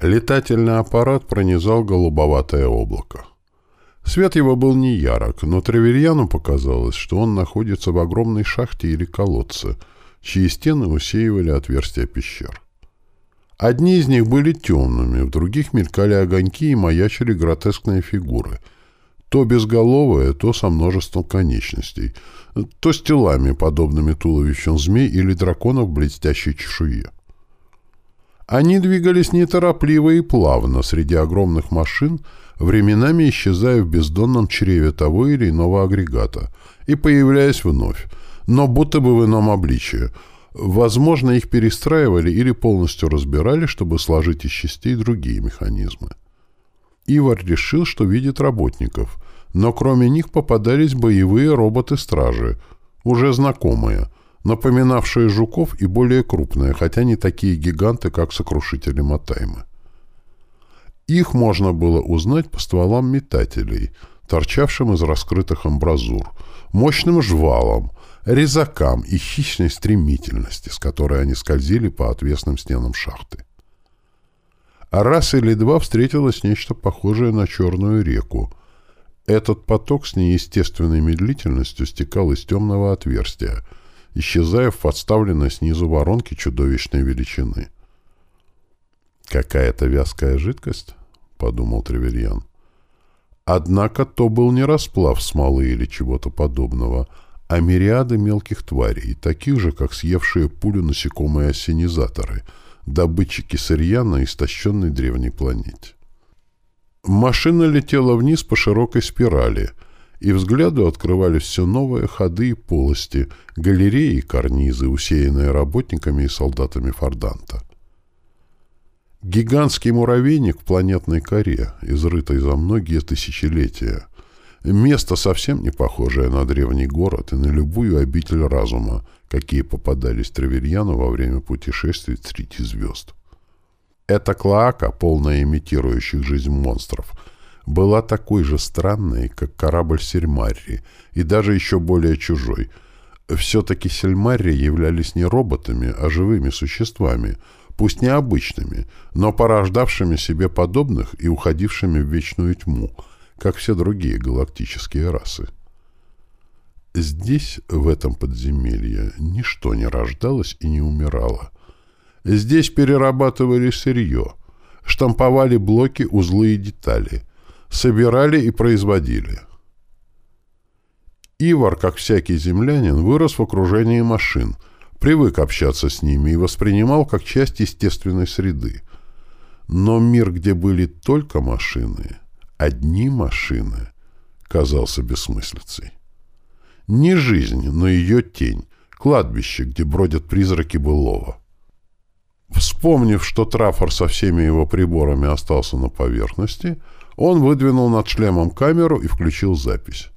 Летательный аппарат пронизал голубоватое облако. Свет его был не ярок, но Тревельяну показалось, что он находится в огромной шахте или колодце, чьи стены усеивали отверстия пещер. Одни из них были темными, в других мелькали огоньки и маячили гротескные фигуры. То безголовые, то со множеством конечностей, то с телами, подобными туловищам змей или драконов блестящей чешуе. Они двигались неторопливо и плавно среди огромных машин, временами исчезая в бездонном чреве того или иного агрегата и появляясь вновь, но будто бы в ином обличии. Возможно, их перестраивали или полностью разбирали, чтобы сложить из частей другие механизмы. Ивар решил, что видит работников, но кроме них попадались боевые роботы-стражи, уже знакомые, напоминавшие жуков и более крупные, хотя не такие гиганты, как сокрушители Матаймы. Их можно было узнать по стволам метателей, торчавшим из раскрытых амбразур, мощным жвалам, резакам и хищной стремительности, с которой они скользили по отвесным стенам шахты. А раз или два встретилось нечто похожее на черную реку. Этот поток с неестественной медлительностью стекал из темного отверстия — исчезая в подставленной снизу воронке чудовищной величины. «Какая-то вязкая жидкость?» — подумал Тревельян. Однако то был не расплав смолы или чего-то подобного, а мириады мелких тварей, таких же, как съевшие пулю насекомые осенизаторы, добытчики сырья на истощенной древней планете. Машина летела вниз по широкой спирали — и взгляду открывались все новые ходы и полости, галереи и карнизы, усеянные работниками и солдатами Форданта. Гигантский муравейник в планетной коре, изрытой за многие тысячелетия. Место совсем не похожее на древний город и на любую обитель разума, какие попадались Тревельяну во время путешествий среди звезд. Это клоака, полная имитирующих жизнь монстров — была такой же странной, как корабль Сельмарри, и даже еще более чужой. Все-таки Сельмарри являлись не роботами, а живыми существами, пусть необычными, но порождавшими себе подобных и уходившими в вечную тьму, как все другие галактические расы. Здесь, в этом подземелье, ничто не рождалось и не умирало. Здесь перерабатывали сырье, штамповали блоки, узлы и детали — собирали и производили. Ивар, как всякий землянин, вырос в окружении машин, привык общаться с ними и воспринимал как часть естественной среды. Но мир, где были только машины, одни машины, казался бессмыслицей. Не жизнь, но ее тень, кладбище, где бродят призраки былого. Вспомнив, что Траффор со всеми его приборами остался на поверхности, он выдвинул над шлемом камеру и включил запись.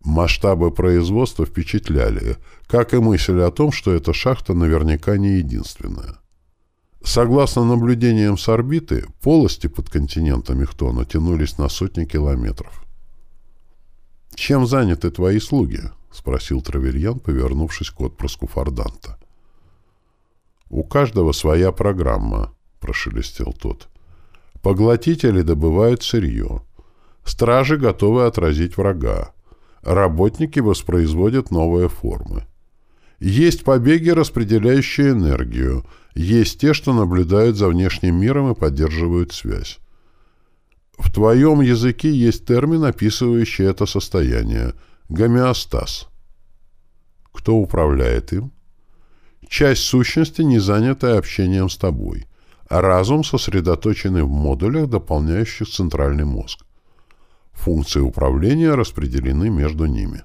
Масштабы производства впечатляли, как и мысль о том, что эта шахта наверняка не единственная. Согласно наблюдениям с орбиты, полости под континентами Хтона тянулись на сотни километров. «Чем заняты твои слуги?» — спросил Травельян, повернувшись к отпрыску Форданта. «У каждого своя программа», — прошелестел тот. Поглотители добывают сырье. Стражи готовы отразить врага. Работники воспроизводят новые формы. Есть побеги, распределяющие энергию. Есть те, что наблюдают за внешним миром и поддерживают связь. В твоем языке есть термин, описывающий это состояние – гомеостаз. Кто управляет им? Часть сущности, не занятая общением с тобой – разум сосредоточенный в модулях, дополняющих центральный мозг. Функции управления распределены между ними.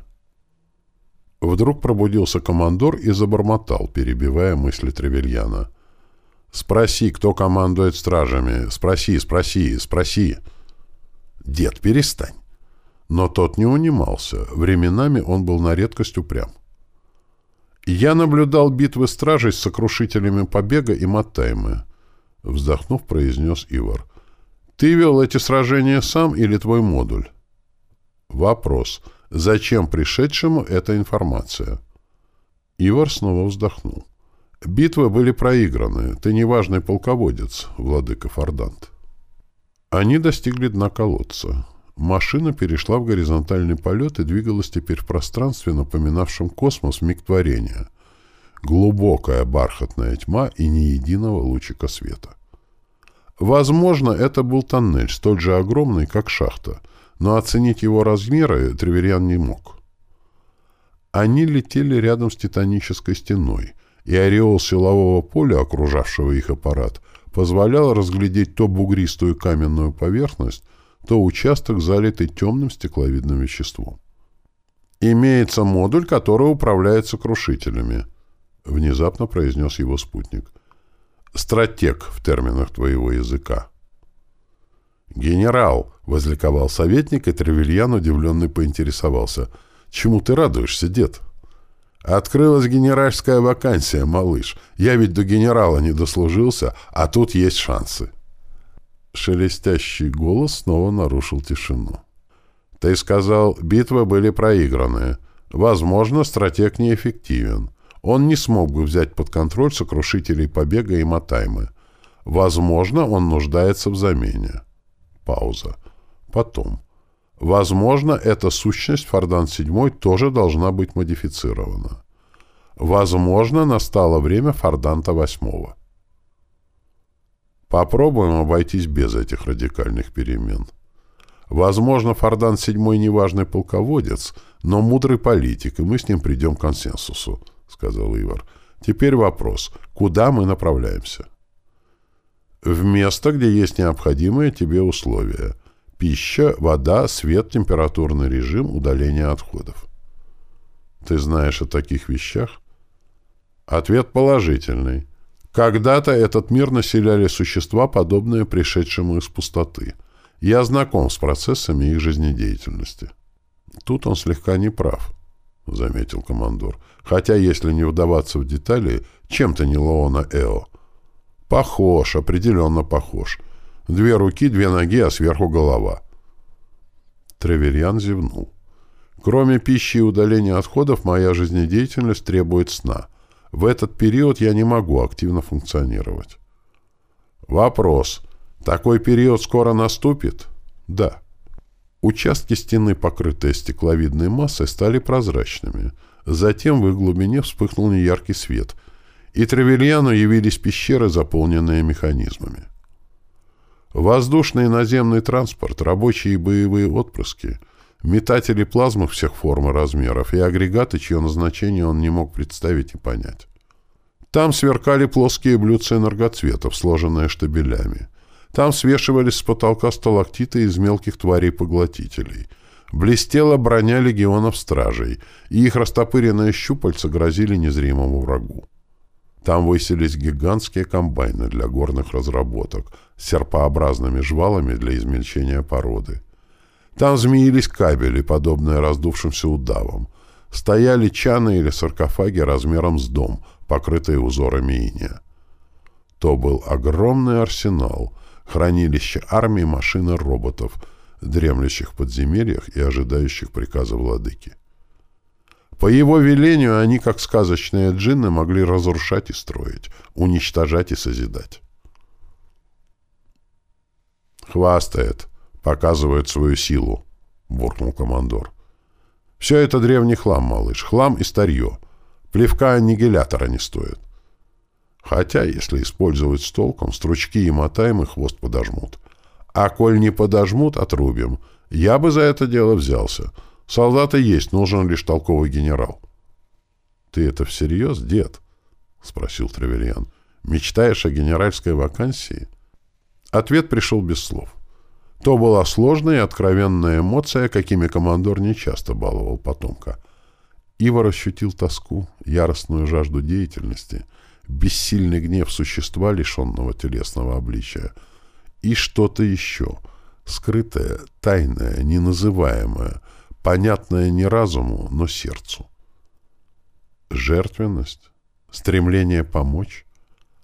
Вдруг пробудился командор и забормотал, перебивая мысли Тревельяна. «Спроси, кто командует стражами. Спроси, спроси, спроси». «Дед, перестань». Но тот не унимался. Временами он был на редкость упрям. Я наблюдал битвы стражей с сокрушителями Побега и Маттаймы. — вздохнув, произнес Ивар. «Ты вел эти сражения сам или твой модуль?» «Вопрос. Зачем пришедшему эта информация?» Ивар снова вздохнул. Битвы были проиграны. Ты неважный полководец, владыка Фордант. Они достигли дна колодца. Машина перешла в горизонтальный полет и двигалась теперь в пространстве, напоминавшем космос миг творения. Глубокая бархатная тьма и ни единого лучика света. Возможно, это был тоннель, столь же огромный, как шахта, но оценить его размеры Треверьян не мог. Они летели рядом с титанической стеной, и ореол силового поля, окружавшего их аппарат, позволял разглядеть то бугристую каменную поверхность, то участок, залитый темным стекловидным веществом. «Имеется модуль, который управляет сокрушителями», — внезапно произнес его спутник. «Стратег в терминах твоего языка». «Генерал!» — возликовал советник, и Тревельян удивленный поинтересовался. «Чему ты радуешься, дед?» «Открылась генеральская вакансия, малыш. Я ведь до генерала не дослужился, а тут есть шансы». Шелестящий голос снова нарушил тишину. «Ты сказал, битвы были проиграны. Возможно, стратег неэффективен. Он не смог бы взять под контроль сокрушителей Побега и Матаймы. Возможно, он нуждается в замене». Пауза. Потом. Возможно, эта сущность Фордан-7 тоже должна быть модифицирована. Возможно, настало время Форданта-8. Попробуем обойтись без этих радикальных перемен. Возможно, Фордан-7 неважный полководец, но мудрый политик, и мы с ним придем к консенсусу, — сказал Ивар. Теперь вопрос. Куда мы направляемся? — в место, где есть необходимые тебе условия. Пища, вода, свет, температурный режим, удаление отходов. Ты знаешь о таких вещах? Ответ положительный. Когда-то этот мир населяли существа, подобные пришедшему из пустоты. Я знаком с процессами их жизнедеятельности. Тут он слегка не прав, — заметил командор. Хотя, если не вдаваться в детали, чем-то не Лоона Эо — Похож, определенно похож. Две руки, две ноги, а сверху голова. Треверьян зевнул. Кроме пищи и удаления отходов, моя жизнедеятельность требует сна. В этот период я не могу активно функционировать. Вопрос. Такой период скоро наступит? Да. Участки стены, покрытые стекловидной массой, стали прозрачными. Затем в их глубине вспыхнул неяркий свет — и Тревельяну явились пещеры, заполненные механизмами. Воздушный и наземный транспорт, рабочие и боевые отпрыски, метатели плазмы всех форм и размеров и агрегаты, чье назначение он не мог представить и понять. Там сверкали плоские блюдца энергоцветов, сложенные штабелями. Там свешивались с потолка сталактиты из мелких тварей-поглотителей. Блестела броня легионов-стражей, и их растопыренные щупальца грозили незримому врагу. Там высились гигантские комбайны для горных разработок с серпообразными жвалами для измельчения породы. Там змеились кабели, подобные раздувшимся удавам. Стояли чаны или саркофаги размером с дом, покрытые узорами иния. То был огромный арсенал, хранилище армии машин и роботов, дремлющих в подземельях и ожидающих приказа владыки. По его велению они, как сказочные джинны, могли разрушать и строить, уничтожать и созидать. «Хвастает, показывает свою силу», — буркнул командор. «Все это древний хлам, малыш, хлам и старье. Плевка аннигилятора не стоит. Хотя, если использовать с толком, стручки и мотаем, и хвост подожмут. А коль не подожмут, отрубим. Я бы за это дело взялся». Солдаты есть, нужен лишь толковый генерал. — Ты это всерьез, дед? — спросил Треверьян. — Мечтаешь о генеральской вакансии? Ответ пришел без слов. То была сложная и откровенная эмоция, какими командор нечасто баловал потомка. Ивар ощутил тоску, яростную жажду деятельности, бессильный гнев существа, лишенного телесного обличия, и что-то еще, скрытое, тайное, неназываемое — понятное не разуму, но сердцу. Жертвенность, стремление помочь,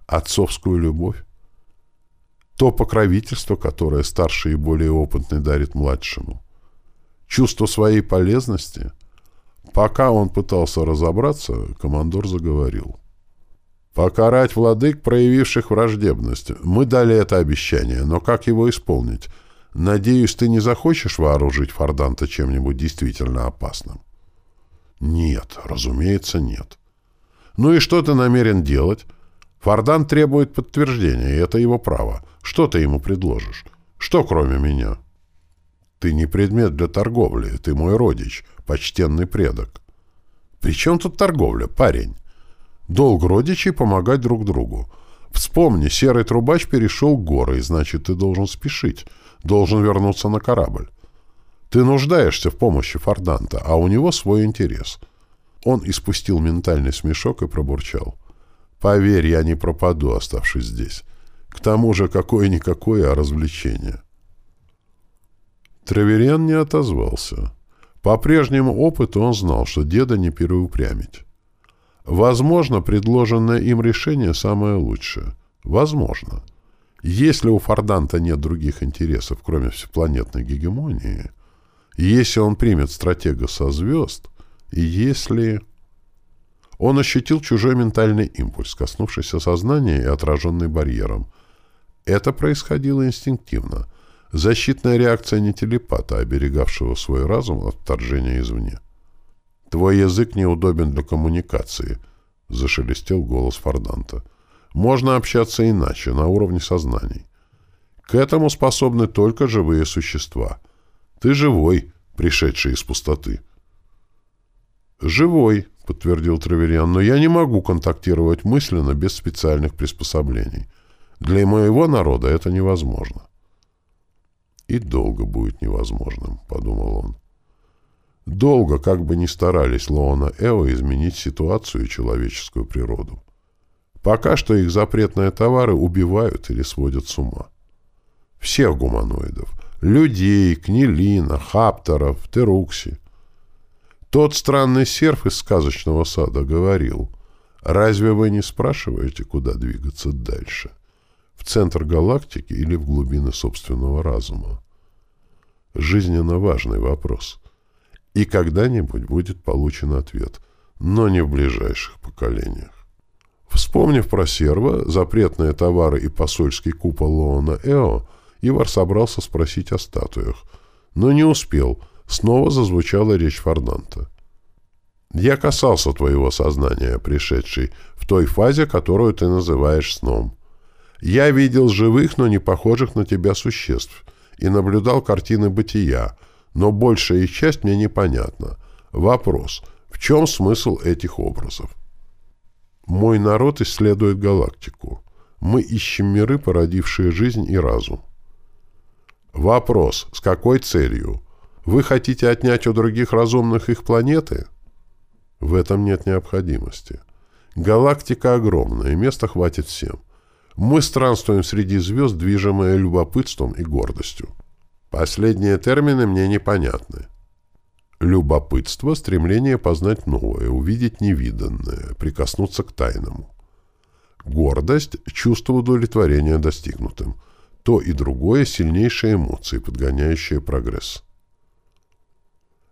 отцовскую любовь, то покровительство, которое старший и более опытный дарит младшему, чувство своей полезности. Пока он пытался разобраться, командор заговорил. Покарать владык, проявивших враждебность. Мы дали это обещание, но как его исполнить? Надеюсь, ты не захочешь вооружить Форданта чем-нибудь действительно опасным? Нет, разумеется, нет. Ну и что ты намерен делать? Фордан требует подтверждения, и это его право. Что ты ему предложишь? Что, кроме меня? Ты не предмет для торговли, ты мой родич, почтенный предок. При чем тут торговля, парень? Долг родичей помогать друг другу. Вспомни, серый трубач перешел горы, и значит, ты должен спешить, должен вернуться на корабль. Ты нуждаешься в помощи Форданта, а у него свой интерес. Он испустил ментальный смешок и пробурчал. Поверь, я не пропаду, оставшись здесь. К тому же, какое-никакое, а развлечение. Треверен не отозвался. По прежнему опыту он знал, что деда не переупрямить. Возможно, предложенное им решение самое лучшее. Возможно. Если у Форданта нет других интересов, кроме всепланетной гегемонии, если он примет стратега со звезд, и если... Он ощутил чужой ментальный импульс, коснувшийся сознания и отраженный барьером. Это происходило инстинктивно. Защитная реакция не телепата, оберегавшего свой разум от вторжения извне. «Твой язык неудобен для коммуникации», — зашелестел голос Форданта. «Можно общаться иначе, на уровне сознаний. К этому способны только живые существа. Ты живой, пришедший из пустоты». «Живой», — подтвердил Травериан, — «но я не могу контактировать мысленно без специальных приспособлений. Для моего народа это невозможно». «И долго будет невозможным», — подумал он. Долго, как бы ни старались Лоона Эо изменить ситуацию и человеческую природу. Пока что их запретные товары убивают или сводят с ума. Всех гуманоидов. Людей, Книлина, Хапторов, Терукси. Тот странный серф из сказочного сада говорил, «Разве вы не спрашиваете, куда двигаться дальше? В центр галактики или в глубины собственного разума?» Жизненно важный вопрос – и когда-нибудь будет получен ответ, но не в ближайших поколениях. Вспомнив про серво, запретные товары и посольский купол Лоона Эо, Ивар собрался спросить о статуях, но не успел, снова зазвучала речь Форданта. «Я касался твоего сознания, пришедший, в той фазе, которую ты называешь сном. Я видел живых, но не похожих на тебя существ, и наблюдал картины бытия, но большая их часть мне непонятна. Вопрос, в чем смысл этих образов? Мой народ исследует галактику. Мы ищем миры, породившие жизнь и разум. Вопрос, с какой целью? Вы хотите отнять у других разумных их планеты? В этом нет необходимости. Галактика огромная, места хватит всем. Мы странствуем среди звезд, движимые любопытством и гордостью. Последние термины мне непонятны. Любопытство — стремление познать новое, увидеть невиданное, прикоснуться к тайному. Гордость — чувство удовлетворения достигнутым. То и другое — сильнейшие эмоции, подгоняющие прогресс.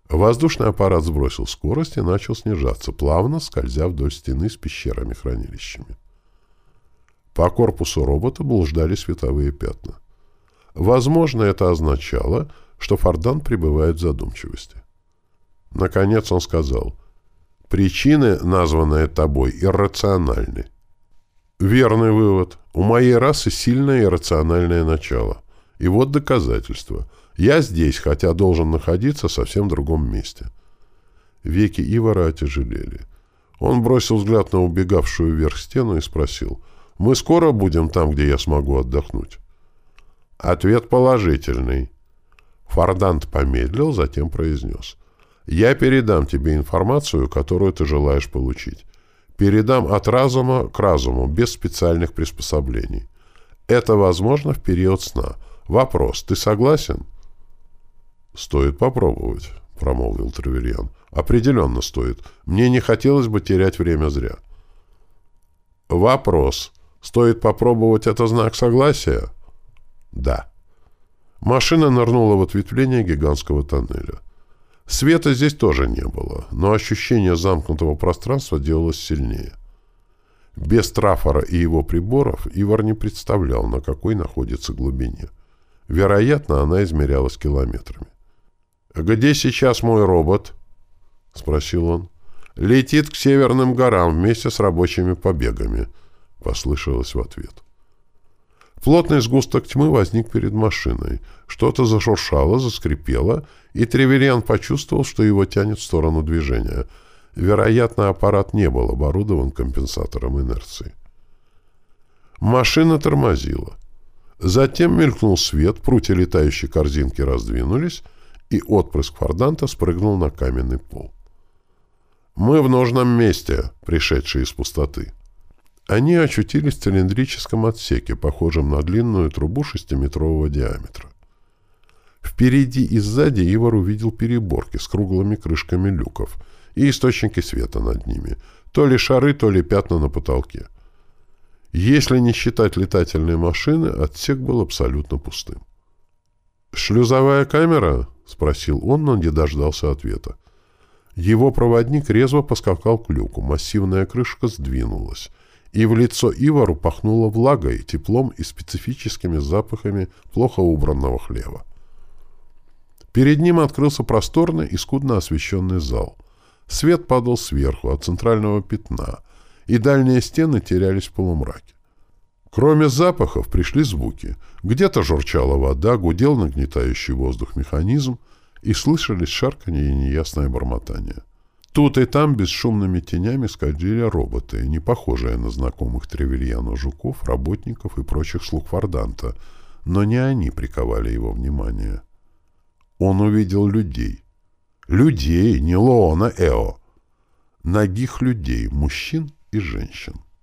Воздушный аппарат сбросил скорость и начал снижаться, плавно скользя вдоль стены с пещерами-хранилищами. По корпусу робота блуждали световые пятна. Возможно, это означало, что Фордан пребывает в задумчивости. Наконец он сказал, «Причины, названные тобой, иррациональны». Верный вывод. У моей расы сильное иррациональное начало. И вот доказательство. Я здесь, хотя должен находиться в совсем другом месте. Веки Ивара отяжелели. Он бросил взгляд на убегавшую вверх стену и спросил, «Мы скоро будем там, где я смогу отдохнуть?» Ответ положительный. Фордант помедлил, затем произнес. «Я передам тебе информацию, которую ты желаешь получить. Передам от разума к разуму, без специальных приспособлений. Это возможно в период сна. Вопрос, ты согласен?» «Стоит попробовать», — промолвил Треверьян. «Определенно стоит. Мне не хотелось бы терять время зря». «Вопрос. Стоит попробовать это знак согласия?» Да. Машина нырнула в ответвление гигантского тоннеля. Света здесь тоже не было, но ощущение замкнутого пространства делалось сильнее. Без трафора и его приборов Ивар не представлял, на какой находится глубине. Вероятно, она измерялась километрами. «Где сейчас мой робот?» — спросил он. «Летит к северным горам вместе с рабочими побегами», — послышалось в ответ. Плотный сгусток тьмы возник перед машиной. Что-то зашуршало, заскрипело, и Тревериан почувствовал, что его тянет в сторону движения — Вероятно, аппарат не был оборудован компенсатором инерции. Машина тормозила. Затем мелькнул свет, прутья летающей корзинки раздвинулись, и отпрыск форданта спрыгнул на каменный пол. «Мы в нужном месте», пришедшие из пустоты. Они очутились в цилиндрическом отсеке, похожем на длинную трубу шестиметрового диаметра. Впереди и сзади Ивар увидел переборки с круглыми крышками люков — и источники света над ними. То ли шары, то ли пятна на потолке. Если не считать летательные машины, отсек был абсолютно пустым. «Шлюзовая камера?» — спросил он, но не дождался ответа. Его проводник резво поскакал к люку, массивная крышка сдвинулась, и в лицо Ивару пахнуло влагой, теплом и специфическими запахами плохо убранного хлева. Перед ним открылся просторный и скудно освещенный зал. Свет падал сверху, от центрального пятна, и дальние стены терялись в полумраке. Кроме запахов пришли звуки. Где-то журчала вода, гудел нагнетающий воздух механизм, и слышались шарканье и неясное бормотание. Тут и там бесшумными тенями скользили роботы, не похожие на знакомых Тревельяну жуков, работников и прочих слуг Форданта, но не они приковали его внимание. Он увидел людей, Людей, не Лоона Эо. Ногих людей, мужчин и женщин.